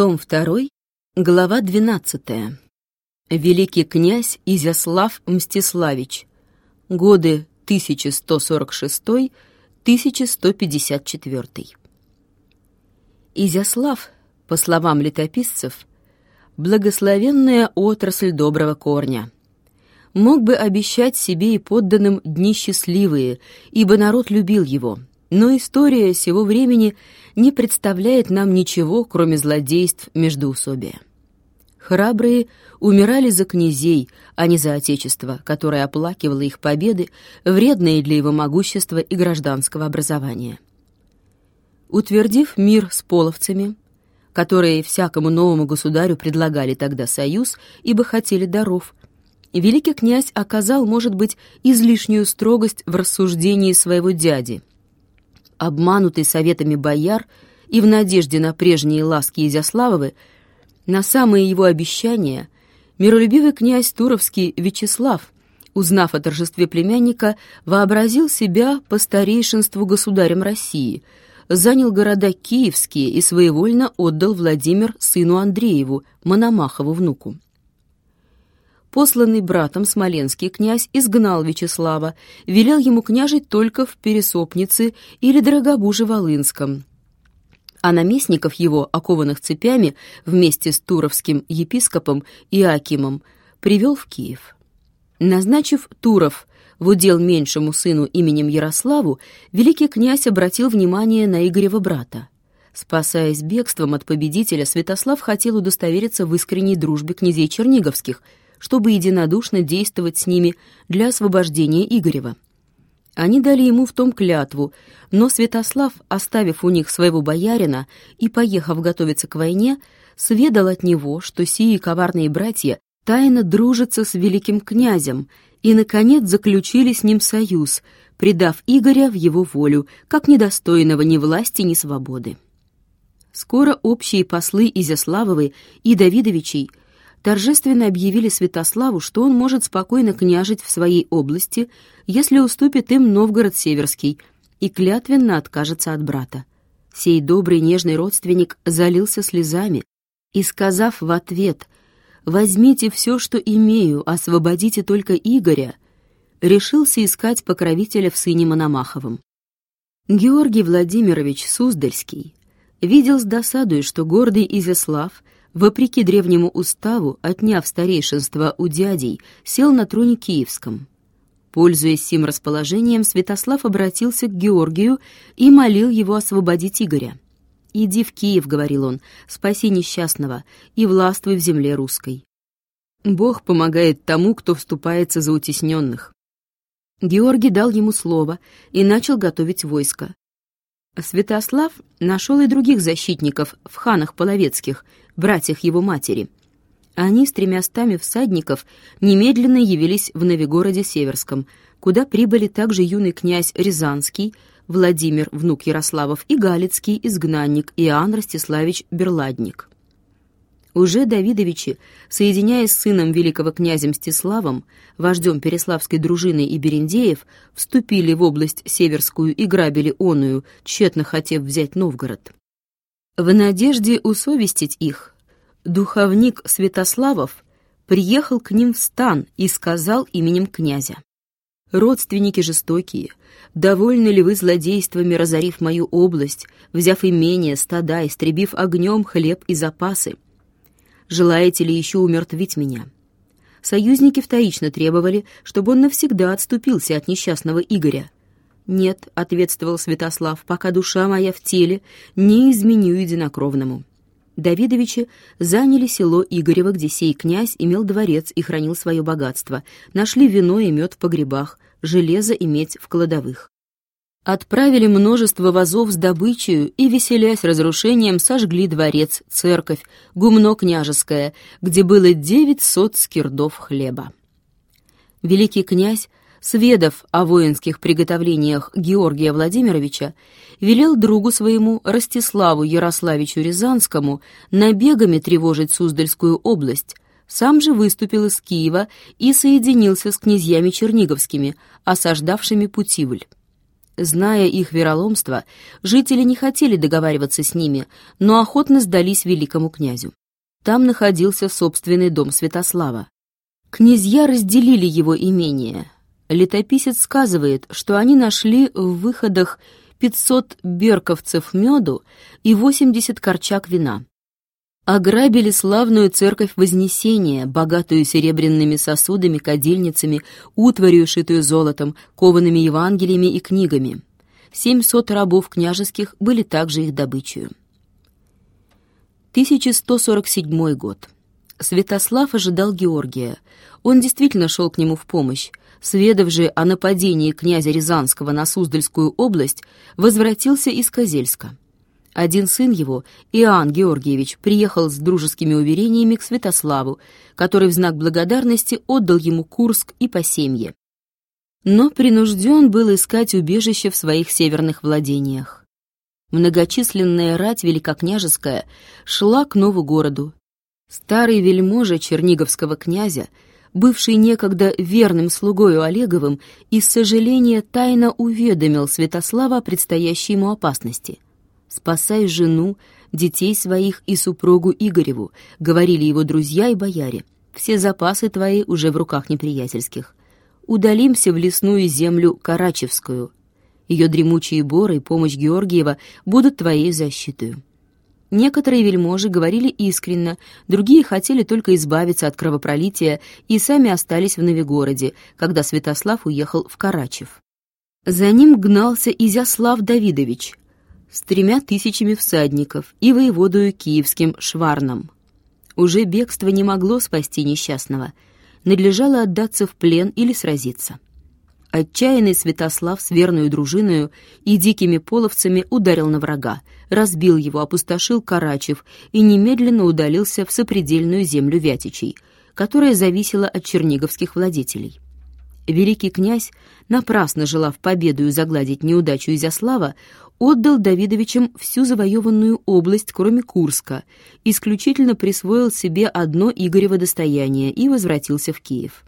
Том 2, глава 12. Великий князь Изяслав Мстиславич. Годы 1146-1154. Изяслав, по словам летописцев, благословенная отрасль доброго корня. Мог бы обещать себе и подданным дни счастливые, ибо народ любил его — но история сего времени не представляет нам ничего, кроме злодейств междоусобия. Храбрые умирали за князей, а не за отечество, которое оплакивало их победы, вредные для его могущества и гражданского образования. Утвердив мир с половцами, которые всякому новому государю предлагали тогда союз, ибо хотели даров, великий князь оказал, может быть, излишнюю строгость в рассуждении своего дяди – обманутый советами бояр и в надежде на прежние ласки Изяславовы, на самые его обещания, миролюбивый князь Туровский Вячеслав, узнав о торжестве племянника, вообразил себя по старейшинству государем России, занял города Киевские и своевольно отдал Владимир сыну Андрееву, Мономахову внуку посланный братом смоленский князь изгнал Вячеслава, велел ему княжить только в Пересопнице или Дорогобуже-Волынском. А наместников его, окованных цепями, вместе с туровским епископом Иакимом, привел в Киев. Назначив Туров в удел меньшему сыну именем Ярославу, великий князь обратил внимание на Игорева брата. Спасаясь бегством от победителя, Святослав хотел удостовериться в искренней дружбе князей Черниговских — чтобы единодушно действовать с ними для освобождения Игорева. Они дали ему в том клятву, но Святослав, оставив у них своего боярина и поехав готовиться к войне, сведал от него, что сии коварные братья тайно дружатся с великим князем и, наконец, заключили с ним союз, предав Игоря в его волю, как недостойного ни власти, ни свободы. Скоро общие послы Изяславовы и Давидовичей торжественно объявили Святославу, что он может спокойно княжить в своей области, если уступит им Новгород Северский и клятвенно откажется от брата. Сей добрый нежный родственник залился слезами и, сказав в ответ «Возьмите все, что имею, освободите только Игоря», решился искать покровителя в сыне Мономаховым. Георгий Владимирович Суздальский видел с досадой, что гордый Изяслав — вопреки древнему уставу, отняв старейшинство у дядей, сел на троне киевском. Пользуясь сим расположением, Святослав обратился к Георгию и молил его освободить Игоря. «Иди в Киев», — говорил он, — «спаси несчастного и властвуй в земле русской». Бог помогает тому, кто вступается за утесненных. Георгий дал ему слово и начал готовить войско. Святослав нашел и других защитников в ханах половецких, братьях его матери. Они с тремястами всадников немедленно явились в Новигороде Северском, куда прибыли также юный князь Рязанский, Владимир, внук Ярославов, и Галицкий изгнанник Иоанн Ростиславич Берладник. Уже Давидовичи, соединяясь с сыном великого князя Мстиславом, вождем Переславской дружины и Берендеев, вступили в область Северскую и грабили оную, тщетно хотев взять Новгород. В надежде усовестить их, духовник Святославов приехал к ним в стан и сказал именем князя. «Родственники жестокие, довольны ли вы злодействами, разорив мою область, взяв имение, стада, истребив огнем хлеб и запасы? Желаете ли еще умертвить меня?» Союзники вторично требовали, чтобы он навсегда отступился от несчастного Игоря, «Нет», — ответствовал Святослав, — «пока душа моя в теле, не изменю единокровному». Давидовичи заняли село Игорево, где сей князь имел дворец и хранил свое богатство, нашли вино и мед в погребах, железо и медь в кладовых. Отправили множество вазов с добычей и, веселясь разрушением, сожгли дворец, церковь, гумно княжеское, где было девятьсот скирдов хлеба. Великий князь сведав о воинских приготовлениях Георгия Владимировича, велел другу своему Ростиславу Ярославичу Рязанскому набегами тревожить Суздальскую область, сам же выступил из Киева и соединился с князьями черниговскими, осаждавшими Путивль. Зная их вероломство, жители не хотели договариваться с ними, но охотно сдались великому князю. Там находился собственный дом Святослава. Князья разделили его имение. Летописец сказывает, что они нашли в выходах 500 берковцев меду и 80 корчак вина. Ограбили славную церковь Вознесения, богатую серебряными сосудами, кадильницами, утварью, шитую золотом, коваными Евангелиями и книгами. Семьсот рабов княжеских были также их добычей. 1147 год. Святослав ожидал Георгия. Он действительно шел к нему в помощь. Сведав же о нападении князя Рязанского на Суздальскую область, возвратился из Козельска. Один сын его, Иоанн Георгиевич, приехал с дружескими уверениями к Святославу, который в знак благодарности отдал ему Курск и Посемье. Но принужден был искать убежище в своих северных владениях. Многочисленная рать великокняжеская шла к нову городу. Старый вельможа черниговского князя, бывший некогда верным слугою Олеговым, из сожаления тайно уведомил Святослава о предстоящей ему опасности — «Спасай жену, детей своих и супругу Игореву», — говорили его друзья и бояре. «Все запасы твои уже в руках неприятельских. Удалимся в лесную землю Карачевскую. Ее дремучие боры и помощь Георгиева будут твоей защитой». Некоторые вельможи говорили искренно, другие хотели только избавиться от кровопролития и сами остались в Новигороде, когда Святослав уехал в Карачев. За ним гнался Изяслав Давидович, с тремя тысячами всадников и воеводою киевским Шварном. Уже бегство не могло спасти несчастного, надлежало отдаться в плен или сразиться. Отчаянный Святослав с верную дружиною и дикими половцами ударил на врага, разбил его, опустошил Карачев и немедленно удалился в сопредельную землю Вятичей, которая зависела от черниговских владетелей. Великий князь, напрасно желав победою загладить неудачу Изяслава, отдал Давидовичам всю завоеванную область, кроме Курска, исключительно присвоил себе одно Игорево достояние и возвратился в Киев.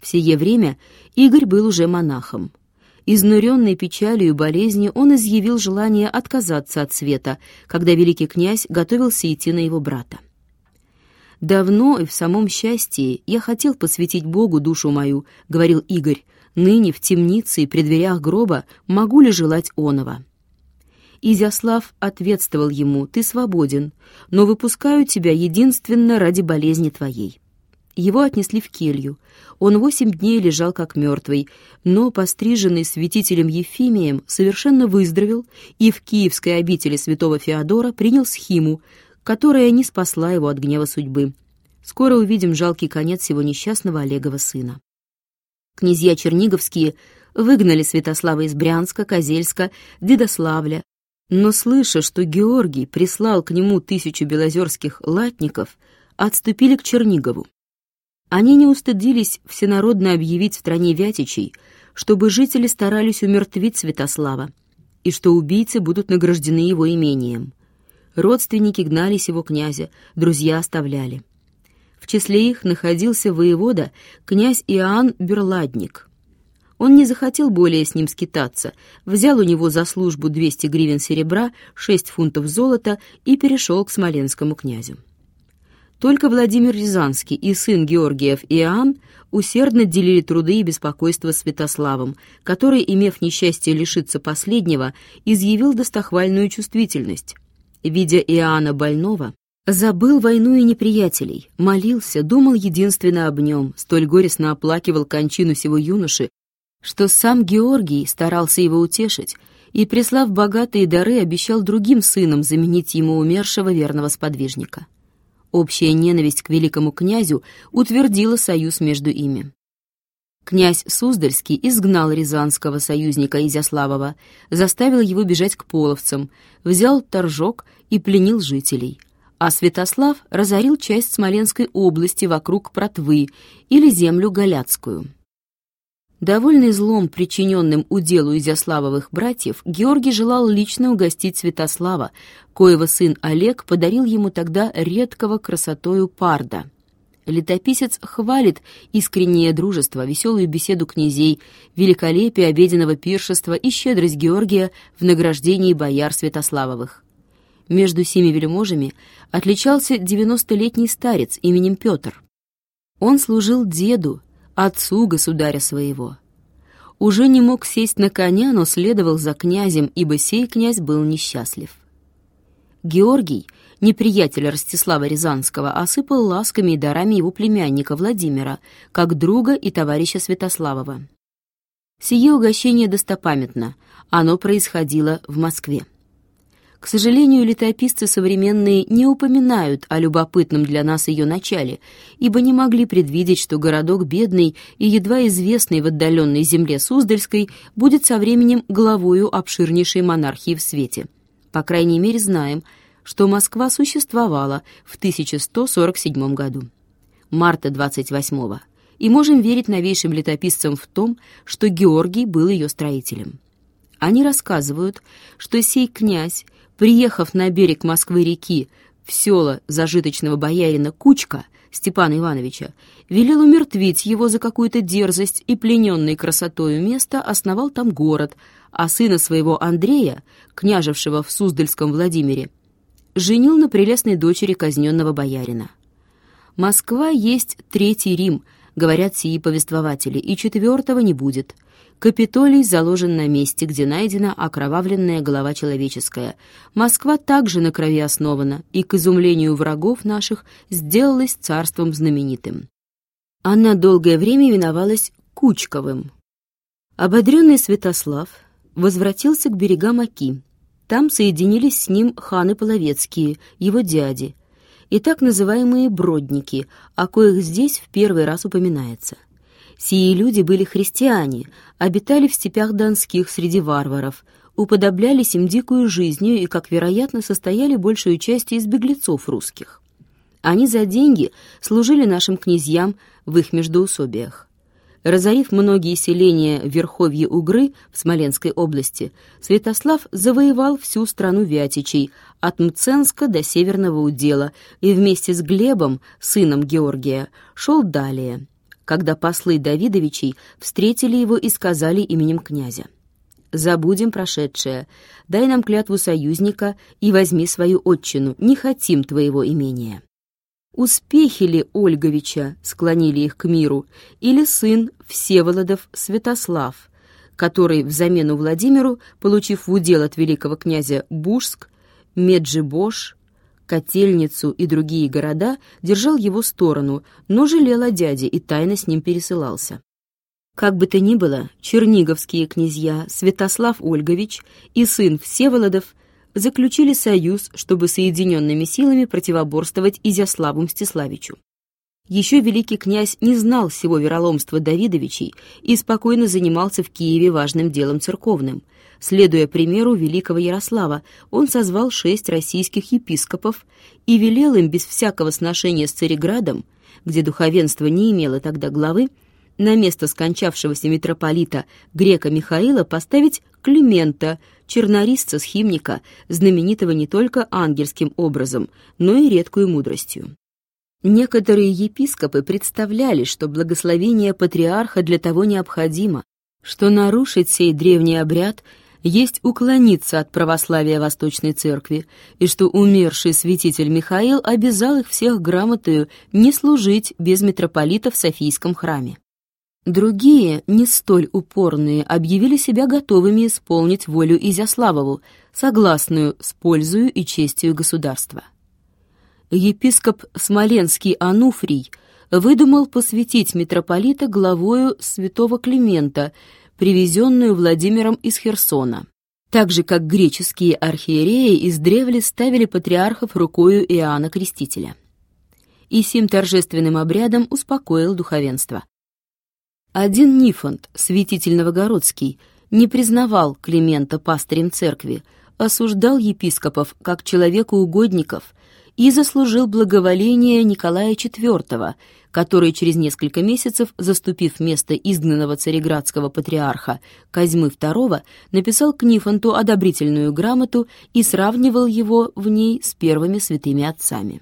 В сие время Игорь был уже монахом. Изнуренный печалью и болезнью, он изъявил желание отказаться от света, когда великий князь готовился идти на его брата. «Давно и в самом счастье я хотел посвятить Богу душу мою», — говорил Игорь, «ныне в темнице и при дверях гроба могу ли желать оного?» Изяслав ответствовал ему, «Ты свободен, но выпускаю тебя единственно ради болезни твоей». Его отнесли в келью. Он восемь дней лежал как мертвый, но, постриженный святителем Ефимием, совершенно выздоровел и в киевской обители святого Феодора принял схиму, которая не спасла его от гнева судьбы. Скоро увидим жалкий конец его несчастного Олегова сына. Князья Черниговские выгнали Святослава из Брянска, Козельска, Дедославля, но, слыша, что Георгий прислал к нему тысячу белозерских латников, отступили к Чернигову. Они не устыдились всенародно объявить в стране Вятичей, чтобы жители старались умертвить Святослава, и что убийцы будут награждены его имением. Родственники гнались его князя, друзья оставляли. В числе их находился воевода князь Иоанн Берладник. Он не захотел более с ним скитаться, взял у него за службу 200 гривен серебра, 6 фунтов золота и перешел к смоленскому князю. Только Владимир Рязанский и сын Георгиев Иоанн усердно делили труды и беспокойство Святославом, который, имев несчастье лишиться последнего, изъявил достохвальную чувствительность видя Иоанна больного, забыл войну и неприятелей, молился, думал единственно об нем, столь горестно оплакивал кончину сего юноши, что сам Георгий старался его утешить и, прислав богатые дары, обещал другим сынам заменить ему умершего верного сподвижника. Общая ненависть к великому князю утвердила союз между ими. Князь Суздальский изгнал рязанского союзника Изяславова, заставил его бежать к половцам, взял торжок и пленил жителей. А Святослав разорил часть Смоленской области вокруг Протвы или землю Галяцкую. Довольный злом, причиненным уделу Изяславовых братьев, Георгий желал лично угостить Святослава, коего сын Олег подарил ему тогда редкого красотою парда — Летописец хвалит искреннее дружество, веселую беседу князей, великолепие обеденного пиршества и щедрость Георгия в награждении бояр Святославовых. Между семи вельможами отличался девяностолетний старец именем Петр. Он служил деду, отцу государя своего. Уже не мог сесть на коня, но следовал за князем, ибо сей князь был несчастлив. Георгий, неприятель Ростислава Рязанского, осыпал ласками и дарами его племянника Владимира, как друга и товарища Святославова. Сие угощение достопамятно, оно происходило в Москве. К сожалению, летописцы современные не упоминают о любопытном для нас ее начале, ибо не могли предвидеть, что городок бедный и едва известный в отдаленной земле Суздальской будет со временем главою обширнейшей монархии в свете. По крайней мере, знаем, что Москва существовала в 1147 году. Марта 28-го. И можем верить новейшим летописцам в том, что Георгий был ее строителем. Они рассказывают, что сей князь приехав на берег Москвы-реки в села зажиточного боярина Кучка Степана Ивановича, велел умертвить его за какую-то дерзость и плененный красотою место основал там город, а сына своего Андрея, княжевшего в Суздальском Владимире, женил на прелестной дочери казненного боярина. Москва есть Третий Рим, говорят сии повествователи, и четвертого не будет — Капитолий заложен на месте, где найдена окровавленная голова человеческая. Москва также на крови основана, и, к изумлению врагов наших, сделалась царством знаменитым. Она долгое время именовалась Кучковым. Ободренный Святослав возвратился к берегам Оки. Там соединились с ним ханы Половецкие, его дяди, и так называемые бродники, о коих здесь в первый раз упоминается — Сии люди были христиане, обитали в степях донских среди варваров, уподоблялись им дикую жизнью и, как вероятно, состояли большую частью из беглецов русских. Они за деньги служили нашим князьям в их междоусобиях. Разорив многие селения в Верховье Угры в Смоленской области, Святослав завоевал всю страну Вятичей, от Мценска до Северного удела, и вместе с Глебом, сыном Георгия, шел далее, когда послы Давидовичей встретили его и сказали именем князя. «Забудем прошедшее, дай нам клятву союзника и возьми свою отчину, не хотим твоего имения». Успехи ли Ольговича склонили их к миру, или сын Всеволодов Святослав, который взамен Владимиру, получив в удел от великого князя Бужск, Меджибош, Котельницу и другие города, держал его сторону, но жалел о дяде и тайно с ним пересылался. Как бы то ни было, черниговские князья Святослав Ольгович и сын Всеволодов заключили союз, чтобы соединенными силами противоборствовать Изяславу Мстиславичу. Еще великий князь не знал всего вероломства Давидовичей и спокойно занимался в Киеве важным делом церковным. Следуя примеру великого Ярослава, он созвал шесть российских епископов и велел им без всякого сношения с Цареградом, где духовенство не имело тогда главы, на место скончавшегося митрополита грека Михаила поставить Климента, чернорисца-схимника, знаменитого не только ангельским образом, но и редкую мудростью. Некоторые епископы представляли, что благословение патриарха для того необходимо, что нарушить сей древний обряд есть уклониться от православия Восточной Церкви, и что умерший святитель Михаил обязал их всех грамотою не служить без митрополита в Софийском храме. Другие, не столь упорные, объявили себя готовыми исполнить волю Изяславову, согласную с пользою и честью государства епископ Смоленский Ануфрий выдумал посвятить митрополита главою святого Климента, привезенную Владимиром из Херсона. Так же, как греческие архиереи издревле ставили патриархов рукою Иоанна Крестителя. И сим торжественным обрядом успокоил духовенство. Один Нифонт, святитель Новогородский, не признавал Климента пастырем церкви, осуждал епископов как человека-угодников и заслужил благоволение Николая IV, который через несколько месяцев, заступив место изгнанного цареградского патриарха Козьмы II, написал к Нифонту одобрительную грамоту и сравнивал его в ней с первыми святыми отцами.